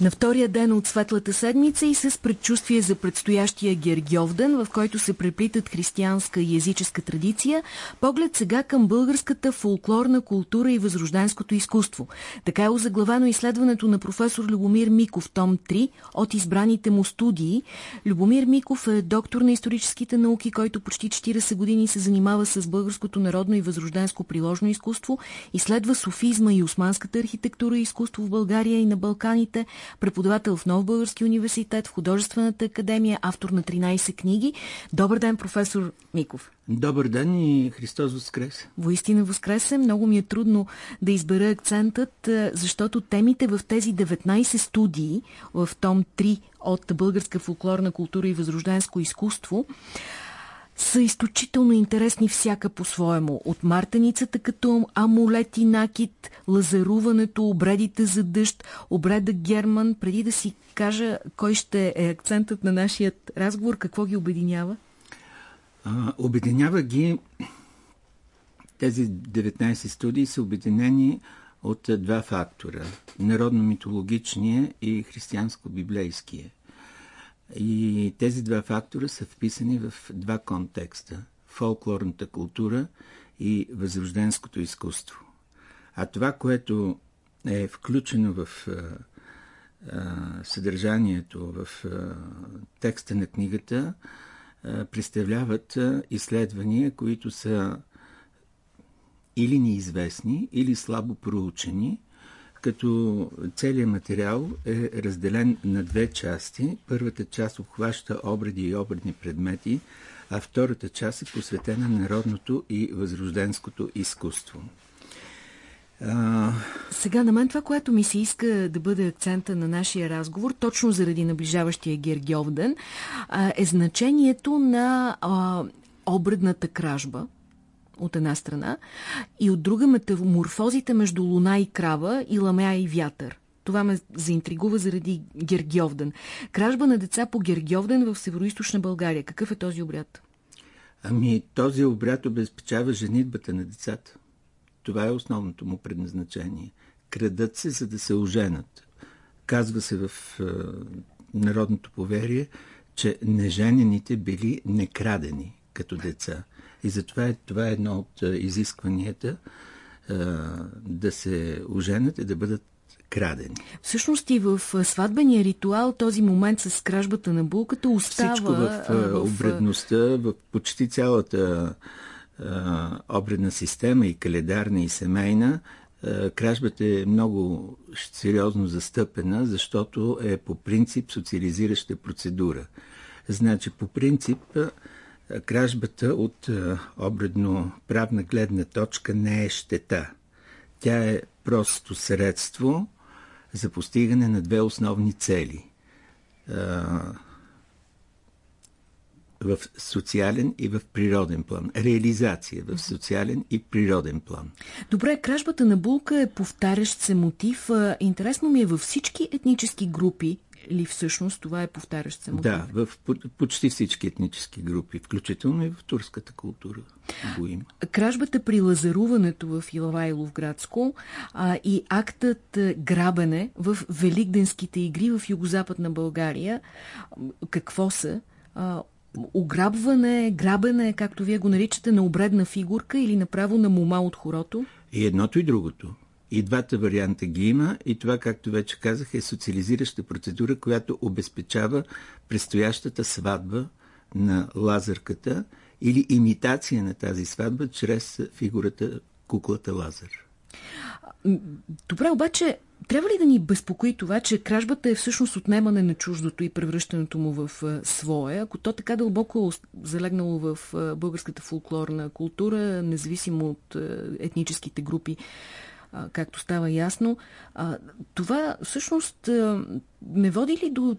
На втория ден от Светлата седмица и с предчувствие за предстоящия Гергьовден, в който се преплитат християнска и езическа традиция, поглед сега към българската фолклорна култура и възрожденското изкуство. Така е озаглавено изследването на професор Любомир Миков, том 3, от избраните му студии. Любомир Миков е доктор на историческите науки, който почти 40 години се занимава с българското народно и възрожденско приложно изкуство, изследва софизма и османската архитектура и изкуство в България и на Балканите, преподавател в Нов Български университет, в Художествената академия, автор на 13 книги. Добър ден, професор Миков. Добър ден и Христос Воскресе. Воистина Воскресе. Много ми е трудно да избера акцентът, защото темите в тези 19 студии в том 3 от българска фолклорна култура и възрожденско изкуство са изключително интересни всяка по-своему. От мартеницата като амулет и накид, лазаруването, обредите за дъжд, обреда Герман. Преди да си кажа кой ще е акцентът на нашия разговор, какво ги обединява? А, обединява ги тези 19 студии са обединени от два фактора. Народно-митологичния и християнско-библейския. И тези два фактора са вписани в два контекста фолклорната култура и възрожденското изкуство. А това, което е включено в а, а, съдържанието, в а, текста на книгата, представляват изследвания, които са или неизвестни, или слабо проучени, като целият материал е разделен на две части. Първата част обхваща обреди и обредни предмети, а втората част е посветена на народното и възрожденското изкуство. А... Сега на мен това, което ми се иска да бъде акцента на нашия разговор, точно заради наближаващия Гергьовден, е значението на обредната кражба, от една страна, и от друга метаморфозите между луна и крава и ламея и вятър. Това ме заинтригува заради Гергьовден. Кражба на деца по Гергьовден в северо България. Какъв е този обряд? Ами, този обряд обезпечава женитбата на децата. Това е основното му предназначение. Крадат се, за да се оженят. Казва се в е, народното поверие, че неженените били некрадени като деца. И затова е, това е едно от изискванията да се оженят и да бъдат крадени. Всъщност и в сватбения ритуал този момент с кражбата на булката остава... Всичко в, в... обредността, в почти цялата обредна система и календарна и семейна, кражбата е много сериозно застъпена, защото е по принцип социализираща процедура. Значи, по принцип, кражбата от е, обредно правна гледна точка не е щета. Тя е просто средство за постигане на две основни цели. Е, в социален и в природен план. Реализация в социален и природен план. Добре, кражбата на булка е повтарящ се мотив. Е, интересно ми е във всички етнически групи ли всъщност това е повтарящ се мотив? Да, в почти всички етнически групи, включително и в турската култура го има. Кражбата при лазаруването в Илавайловградско а, и актът грабене в Великденските игри в Югозападна България, какво са? А, ограбване, грабене, както вие го наричате, на обредна фигурка или направо на мума от хорото? И едното и другото. И двата варианта ги има и това, както вече казах, е социализираща процедура, която обезпечава предстоящата сватба на лазърката или имитация на тази сватба чрез фигурата куклата Лазар. Добре, обаче трябва ли да ни безпокои това, че кражбата е всъщност отнемане на чуждото и превръщането му в свое? Ако то така дълбоко залегнало в българската фолклорна култура, независимо от етническите групи, както става ясно. Това всъщност не води ли до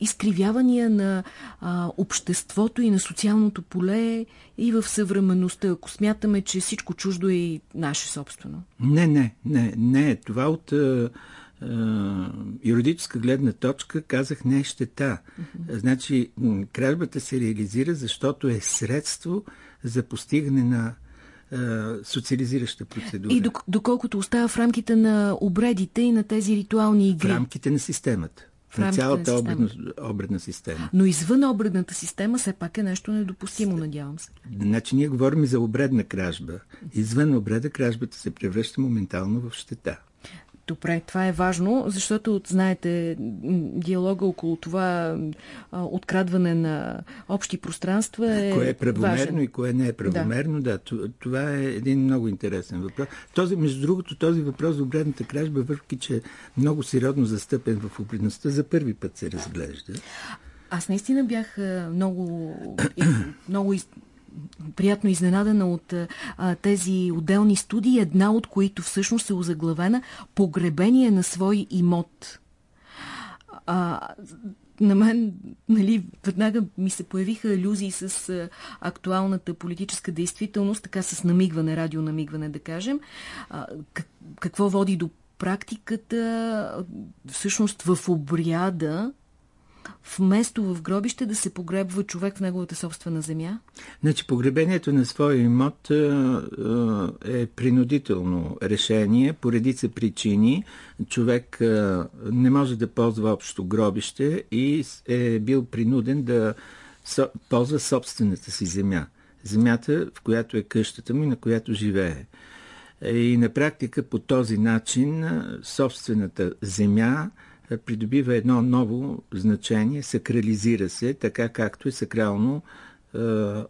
изкривявания на а, обществото и на социалното поле и в съвременността, ако смятаме, че всичко чуждо е и наше собствено? Не, не, не, не. Това от а, а, юридическа гледна точка казах не е щета. Uh-huh. Значи, кражбата се реализира, защото е средство за постигане на социализираща процедура. И доколкото остава в рамките на обредите и на тези ритуални игри. В рамките на системата. В на цялата на обредна, обредна система. Но извън обредната система все пак е нещо недопустимо, надявам се. Значи ние говорим за обредна кражба. Извън обреда кражбата се превръща моментално в щета. Добре, това е важно, защото, знаете, диалога около това а, открадване на общи пространства е Кое е правомерно важен. и кое не е правомерно, да. да. Това е един много интересен въпрос. Този, между другото, този въпрос за обредната кражба, въпреки че е много сериозно застъпен в обредността, за първи път се разглежда. Аз наистина бях много, много приятно изненадана от а, тези отделни студии, една от които всъщност е озаглавена Погребение на свой имот. А, на мен, нали, веднага ми се появиха алюзии с а, актуалната политическа действителност, така с намигване, радионамигване, да кажем. А, как, какво води до практиката, всъщност в обряда, вместо в гробище да се погребва човек в неговата собствена земя? Значи погребението на своя имот е принудително решение по редица причини. Човек не може да ползва общо гробище и е бил принуден да ползва собствената си земя. Земята, в която е къщата му и на която живее. И на практика по този начин собствената земя придобива едно ново значение, сакрализира се, така както е сакрално е,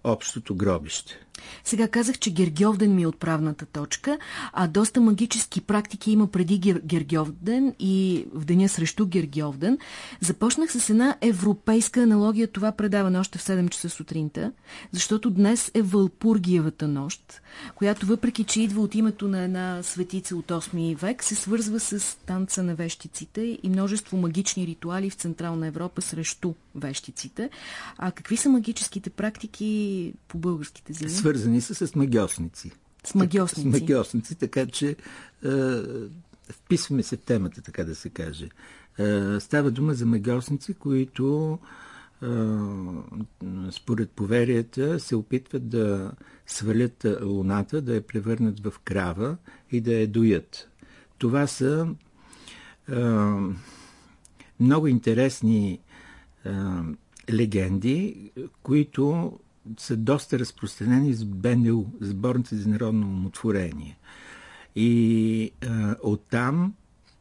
общото гробище. Сега казах, че Гергьовден ми е отправната точка, а доста магически практики има преди Гер... Гергьовден и в деня срещу Гергьовден. Започнах с една европейска аналогия, това предаване още в 7 часа сутринта, защото днес е Вълпургиевата нощ, която въпреки, че идва от името на една светица от 8 век, се свързва с танца на вещиците и множество магични ритуали в Централна Европа срещу вещиците. А какви са магическите практики по българските земи? Свързани са с магиосници. С магиосници. С магиосници, така че е, вписваме се в темата, така да се каже. Е, става дума за магиосници, които е, според поверията се опитват да свалят луната, да я превърнат в крава и да я доят. Това са е, много интересни легенди, които са доста разпространени с БНУ, Сборници за народно умотворение. И а, оттам,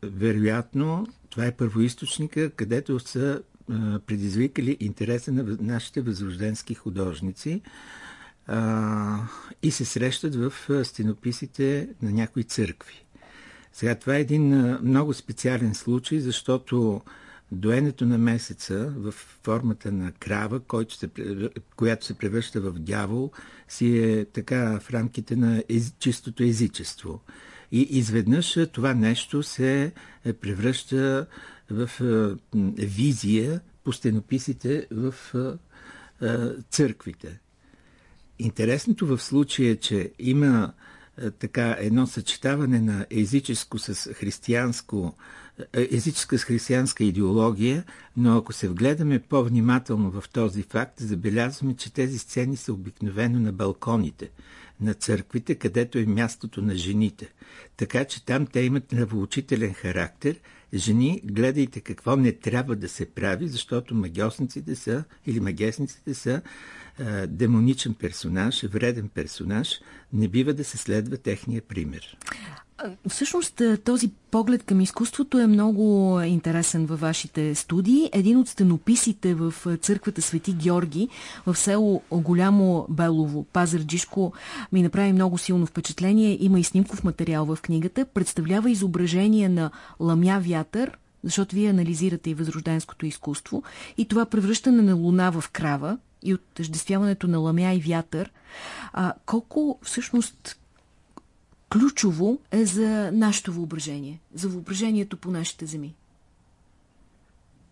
вероятно, това е първоисточника, където са а, предизвикали интереса на нашите възрожденски художници а, и се срещат в стенописите на някои църкви. Сега, това е един а, много специален случай, защото доенето на месеца в формата на крава, който се, която се превръща в дявол, си е така в рамките на ез, чистото езичество. И изведнъж това нещо се е, превръща в визия по стенописите в църквите. Интересното в случая е, че има така едно съчетаване на езическо с християнско езическа с християнска идеология, но ако се вгледаме по-внимателно в този факт, забелязваме, че тези сцени са обикновено на балконите на църквите, където е мястото на жените. Така че там те имат нравоучителен характер. Жени, гледайте какво не трябва да се прави, защото магиосниците са, или магесниците са е, демоничен персонаж, вреден персонаж. Не бива да се следва техния пример. Всъщност този поглед към изкуството е много интересен във вашите студии. Един от стенописите в църквата Свети Георги в село Голямо Белово, Пазарджишко, ми направи много силно впечатление. Има и снимков материал в книгата. Представлява изображение на ламя вятър, защото вие анализирате и възрожденското изкуство, и това превръщане на луна в крава и отъждествяването на ламя и вятър. А, колко всъщност ключово е за нашето въображение, за въображението по нашите земи?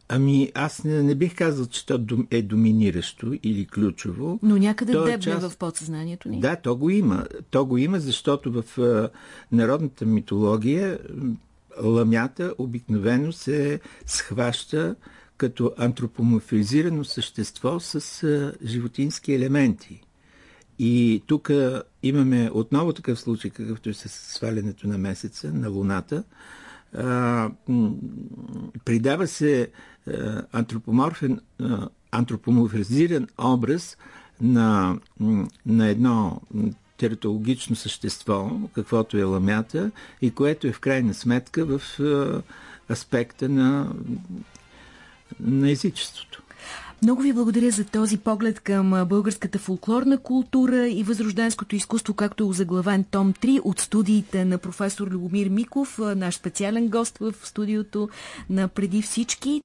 Ами, аз не, не бих казал, че то е доминиращо или ключово. Но някъде то е дебне част... в подсъзнанието ни. Да, то го има. То го има, защото в а, народната митология ламята обикновено се схваща като антропоморфизирано същество с а, животински елементи. И тук имаме отново такъв случай, какъвто е с свалянето на месеца, на Луната. А, придава се а, антропоморфен, а, антропоморфизиран образ на, на едно тератологично същество, каквото е ламята, и което е в крайна сметка в аспекта на, на езичеството. Много ви благодаря за този поглед към българската фолклорна култура и възрожденското изкуство, както е озаглавен том 3 от студиите на професор Любомир Миков, наш специален гост в студиото на Преди всички.